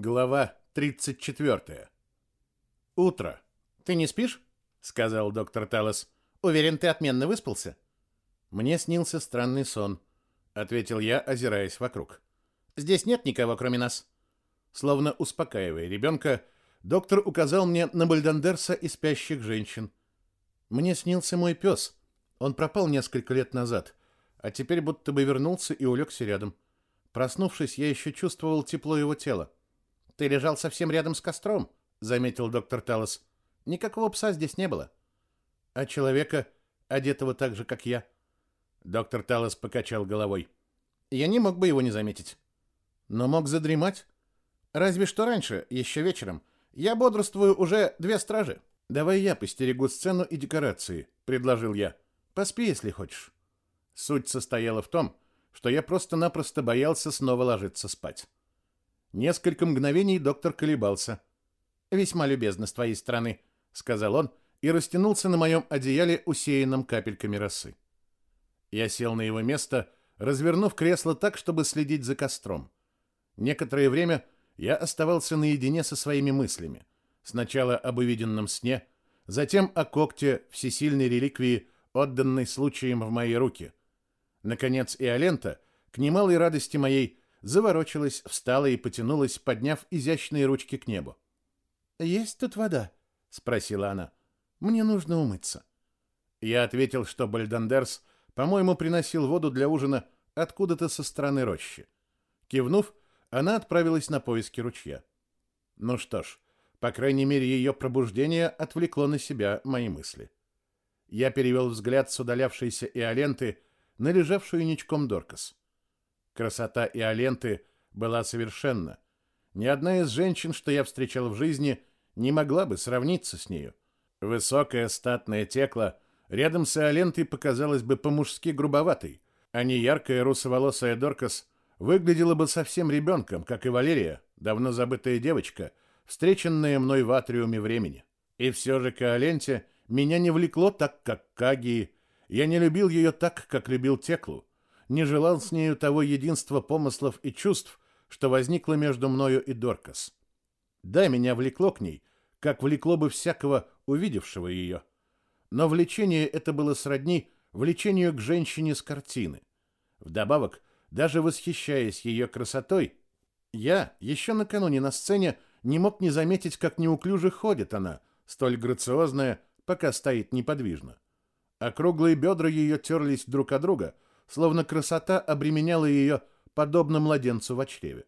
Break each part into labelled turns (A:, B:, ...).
A: Глава 34. Утро. Ты не спишь? сказал доктор Талос. Уверен, ты отменно выспался? Мне снился странный сон, ответил я, озираясь вокруг. Здесь нет никого, кроме нас. Словно успокаивая ребенка, доктор указал мне на Бальдандерса и спящих женщин. Мне снился мой пес. Он пропал несколько лет назад, а теперь будто бы вернулся и улегся рядом. Проснувшись, я еще чувствовал тепло его тела. Ты лежал совсем рядом с костром, заметил доктор Талос. Никакого пса здесь не было. А человека, одетого так же, как я. Доктор Талос покачал головой. Я не мог бы его не заметить. Но мог задремать. Разве что раньше, еще вечером. Я бодрствую уже две стражи. Давай я постерегу сцену и декорации, предложил я. Поспи, если хочешь. Суть состояла в том, что я просто-напросто боялся снова ложиться спать. Несколько мгновений доктор колебался. «Весьма любезно с твоей стороны», — сказал он и растянулся на моем одеяле, усеянном капельками росы. Я сел на его место, развернув кресло так, чтобы следить за костром. Некоторое время я оставался наедине со своими мыслями. Сначала об увиденном сне, затем о когте всесильной реликвии, отданной случаем в мои руки. Наконец и Алента, к немалой радости моей, заворочилась, встала и потянулась, подняв изящные ручки к небу. «Есть тут вода?» — спросила она. «Мне нужно умыться». Я ответил, что Бальдандерс, по-моему, приносил воду для ужина откуда-то со стороны рощи. Кивнув, она отправилась на поиски ручья. Ну что ж, по крайней мере, ее пробуждение отвлекло на себя мои мысли. Я перевел взгляд с удалявшейся Иоленты на лежавшую ничком Доркас. Красота Иоленты была совершенна. Ни одна из женщин, что я встречал в жизни, не могла бы сравниться с нею. Высокая статная текла рядом с Иолентой показалась бы по-мужски грубоватой, а не яркая русоволосая Доркас выглядела бы совсем ребенком, как и Валерия, давно забытая девочка, встреченная мной в атриуме времени. И все же к Иоленте меня не влекло так, как Кагии, я не любил ее так, как любил Теклу, не желал с нею того единства помыслов и чувств, что возникло между мною и Доркас. Да, меня влекло к ней, как влекло бы всякого увидевшего ее. Но влечение это было сродни влечению к женщине с картины. Вдобавок, даже восхищаясь ее красотой, я еще накануне на сцене не мог не заметить, как неуклюже ходит она, столь грациозная, пока стоит неподвижно. Округлые бедра ее терлись друг от друга — словно красота обременяла ее, подобно младенцу в чреве.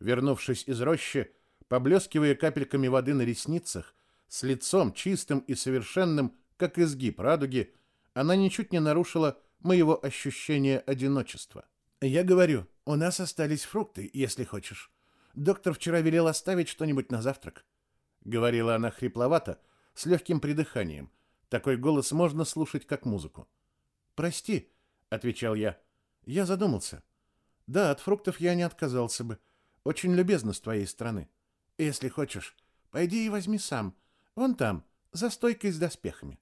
A: Вернувшись из рощи, поблескивая капельками воды на ресницах, с лицом чистым и совершенным, как изгиб радуги, она ничуть не нарушила моего ощущения одиночества. «Я говорю, у нас остались фрукты, если хочешь. Доктор вчера велел оставить что-нибудь на завтрак», — говорила она хрипловато, с легким придыханием. Такой голос можно слушать как музыку. «Прости, отвечал я. Я задумался. Да, от фруктов я не отказался бы. Очень любезно с твоей стороны. Если хочешь, пойди и возьми сам. Вон там, за стойкой с доспехами.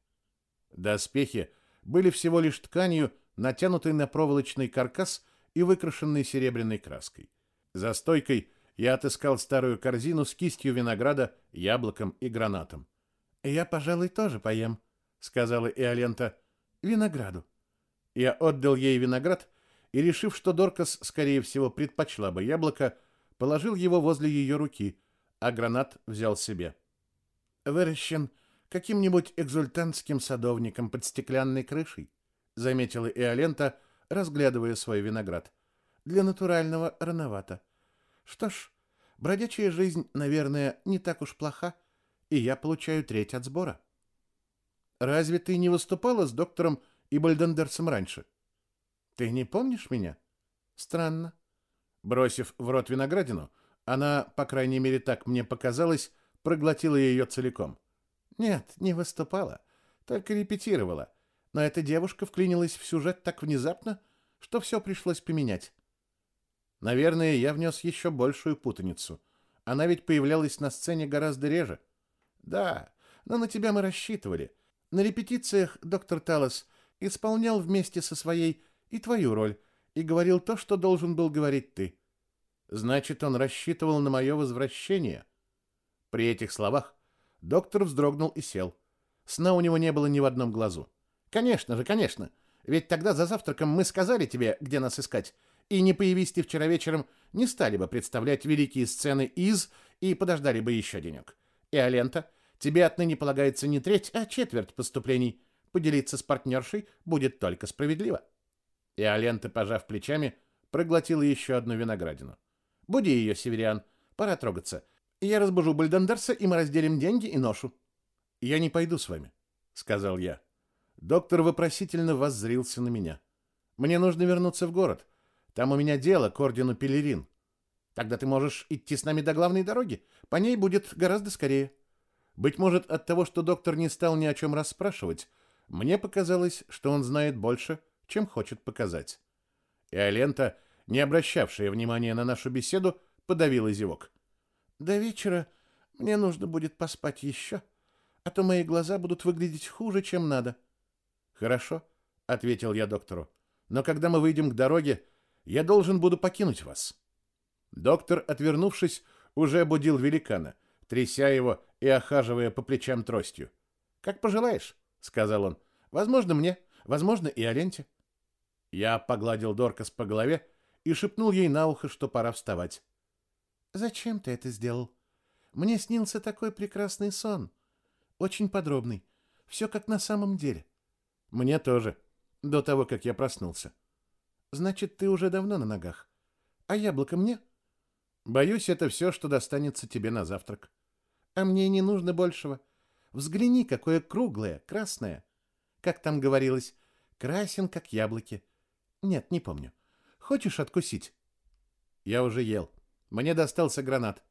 A: Доспехи были всего лишь тканью, натянутой на проволочный каркас и выкрашенной серебряной краской. За стойкой я отыскал старую корзину с кистью винограда, яблоком и гранатом. «Я, пожалуй, тоже поем», — сказала Иолента. «Винограду». Я отдал ей виноград и, решив, что Доркас, скорее всего, предпочла бы яблоко, положил его возле ее руки, а гранат взял себе. «Выращен каким-нибудь экзультантским садовником под стеклянной крышей», заметила Иолента, разглядывая свой виноград. «Для натурального рановато. Что ж, бродячая жизнь, наверное, не так уж плоха, и я получаю треть от сбора». «Разве ты не выступала с доктором и Бальдендерсом раньше. Ты не помнишь меня? Странно. Бросив в рот виноградину, она, по крайней мере, так мне показалось, проглотила ее целиком. Нет, не выступала, только репетировала. Но эта девушка вклинилась в сюжет так внезапно, что все пришлось поменять. Наверное, я внес еще большую путаницу. Она ведь появлялась на сцене гораздо реже. Да, но на тебя мы рассчитывали. На репетициях доктор Талос исполнял вместе со своей и твою роль, и говорил то, что должен был говорить ты. Значит, он рассчитывал на мое возвращение. При этих словах доктор вздрогнул и сел. Сна у него не было ни в одном глазу. Конечно же, конечно. Ведь тогда за завтраком мы сказали тебе, где нас искать. И не появись ты вчера вечером, не стали бы представлять великие сцены из и подождали бы еще денек. И Алента, тебе отныне полагается не треть, а четверть поступлений. Поделиться с партнершей будет только справедливо. И Алента, пожав плечами, проглотила еще одну виноградину. Буди ее, Севериан, пора трогаться. Я разбужу Бальдандерса, и мы разделим деньги и ношу. Я не пойду с вами, сказал я. Доктор вопросительно воззрился на меня. Мне нужно вернуться в город. Там у меня дело к ордену Пелерин. Тогда ты можешь идти с нами до главной дороги. По ней будет гораздо скорее. Быть может, от того, что доктор не стал ни о чем расспрашивать, мне показалось, что он знает больше, чем хочет показать. И Алента, не обращавшая внимания на нашу беседу, подавила зевок. «До вечера мне нужно будет поспать еще, а то мои глаза будут выглядеть хуже, чем надо». «Хорошо», — ответил я доктору. «Но когда мы выйдем к дороге, я должен буду покинуть вас». Доктор, отвернувшись, уже будил великана, тряся его и охаживая по плечам тростью. «Как пожелаешь», — сказал он. «Возможно, мне, возможно, и Аленте». Я погладил Доркас по голове и шепнул ей на ухо, что пора вставать. «Зачем ты это сделал? Мне снился такой прекрасный сон. Очень подробный. Все как на самом деле». «Мне тоже. До того, как я проснулся». «Значит, ты уже давно на ногах. А яблоко мне?» «Боюсь, это все, что достанется тебе на завтрак». «А мне не нужно большего. Взгляни, какое круглое, красное. Как там говорилось, красен, как яблоки». Нет, не помню. Хочешь откусить? Я уже ел. Мне достался гранат.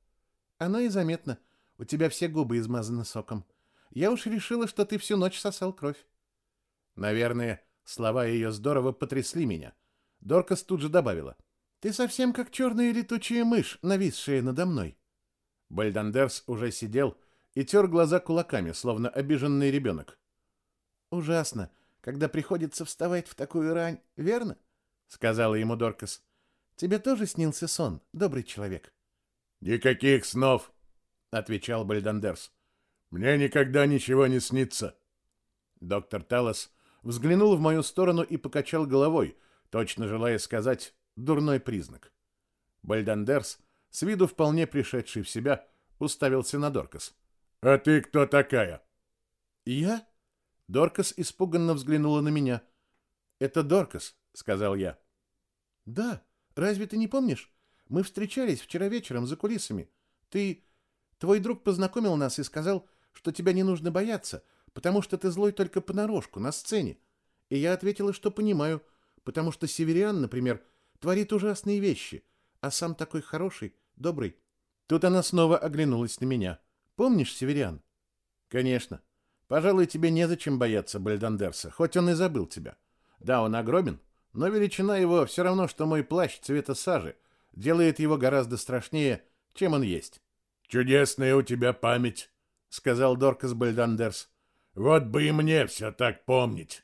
A: Оно и заметно. У тебя все губы измазаны соком. Я уж решила, что ты всю ночь сосал кровь. Наверное, слова ее здорово потрясли меня. Доркас тут же добавила. Ты совсем как черная летучая мышь, нависшая надо мной. Бальдандерс уже сидел и тер глаза кулаками, словно обиженный ребенок. Ужасно когда приходится вставать в такую рань, верно? сказала ему Доркас. Тебе тоже снился сон, добрый человек.
B: Никаких снов, отвечал Бальдандерс. Мне никогда ничего не снится.
A: Доктор Талос взглянул в мою сторону и покачал головой, точно желая сказать дурной признак. Бальдандерс, с виду вполне пришедший в себя, уставился на Доркас.
B: «А ты кто такая?»
A: «Я?» Доркас испуганно взглянула на меня. «Это Доркас», — сказал я. «Да, разве ты не помнишь? Мы встречались вчера вечером за кулисами. Ты... Твой друг познакомил нас и сказал, что тебя не нужно бояться, потому что ты злой только понарошку, на сцене. И я ответила, что понимаю, потому что Севериан, например, творит ужасные вещи, а сам такой хороший, добрый. Тут она снова оглянулась на меня. Помнишь, Севериан? Конечно. Пожалуй, тебе незачем бояться Бальдандерса, хоть он и забыл тебя. Да, он огромен, но величина его все равно, что мой плащ цвета сажи, делает его гораздо страшнее, чем он есть.
B: «Чудесная у тебя память», — сказал Доркас Бальдандерс. «Вот бы и мне все так помнить».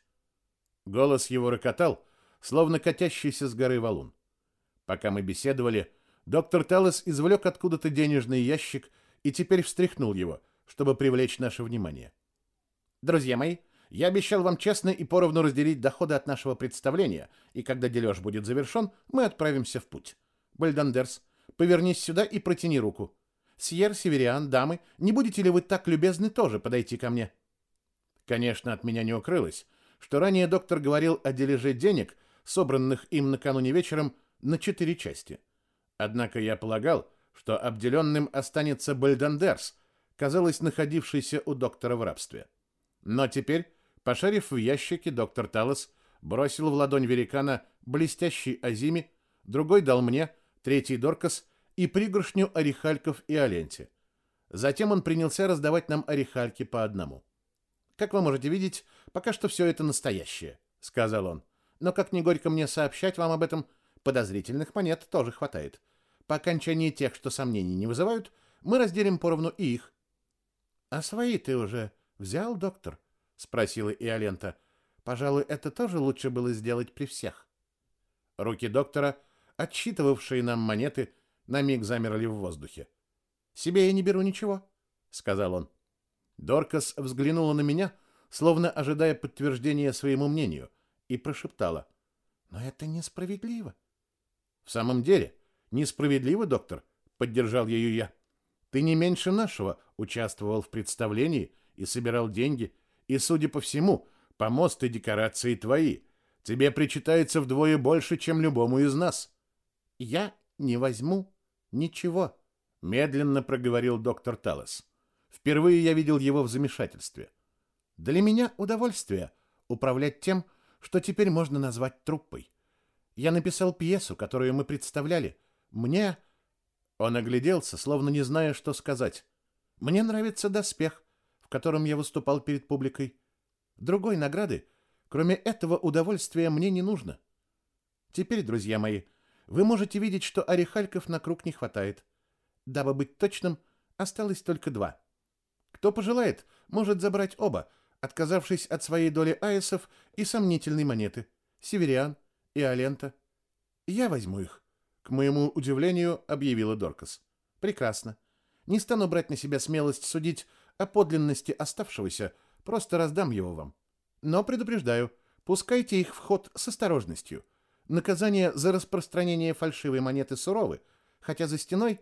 A: Голос его рокотал, словно катящийся с горы валун. Пока мы беседовали, доктор Талес извлек откуда-то денежный ящик и теперь встряхнул его, чтобы привлечь наше внимание. Друзья мои, я обещал вам честно и поровну разделить доходы от нашего представления, и когда дележ будет завершен, мы отправимся в путь. Бальдандерс, повернись сюда и протяни руку. Сьер, Севериан, дамы, не будете ли вы так любезны тоже подойти ко мне? Конечно, от меня не укрылось, что ранее доктор говорил о дележе денег, собранных им накануне вечером, на четыре части. Однако я полагал, что обделенным останется Бальдандерс, казалось, находившийся у доктора в рабстве. Но теперь, пошарив в ящике, доктор Талос бросил в ладонь великана блестящий Азими, другой дал мне, третий Доркас и пригоршню орехальков и оленти. Затем он принялся раздавать нам орехальки по одному. «Как вы можете видеть, пока что все это настоящее», — сказал он. «Но как не горько мне сообщать вам об этом, подозрительных монет тоже хватает. По окончании тех, что сомнений не вызывают, мы разделим поровну и их». «А свои ты уже «Взял, доктор?» — спросила Иолента. «Пожалуй, это тоже лучше было сделать при всех». Руки доктора, отсчитывавшие нам монеты, на миг замерли в воздухе. «Себе я не беру ничего», — сказал он. Доркас взглянула на меня, словно ожидая подтверждения своему мнению, и прошептала. «Но это несправедливо». «В самом деле, несправедливо, доктор», — поддержал ее я. «Ты не меньше нашего участвовал в представлении и собирал деньги, и, судя по всему, помосты и декорации твои. Тебе причитается вдвое больше, чем любому из нас». «Я не возьму ничего», — медленно проговорил доктор Талос. Впервые я видел его в замешательстве. Для меня удовольствие управлять тем, что теперь можно назвать труппой. Я написал пьесу, которую мы представляли. Мне... Он огляделся, словно не зная, что сказать. Мне нравится доспех, в котором я выступал перед публикой. Другой награды, кроме этого удовольствия, мне не нужно. Теперь, друзья мои, вы можете видеть, что орехальков на круг не хватает. Дабы быть точным, осталось только два. Кто пожелает, может забрать оба, отказавшись от своей доли аэсов и сомнительной монеты. Севериан и Алента. Я возьму их, к моему удивлению, объявила Доркас. Прекрасно. Не стану брать на себя смелость судить о подлинности оставшегося, просто раздам его вам. Но предупреждаю, пускайте их в ход с осторожностью. Наказание за распространение фальшивой монеты суровы, хотя за стеной...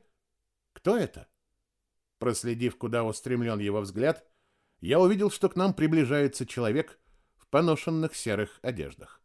A: Кто это? Проследив, куда устремлен его взгляд, я увидел, что к нам приближается человек в поношенных серых одеждах.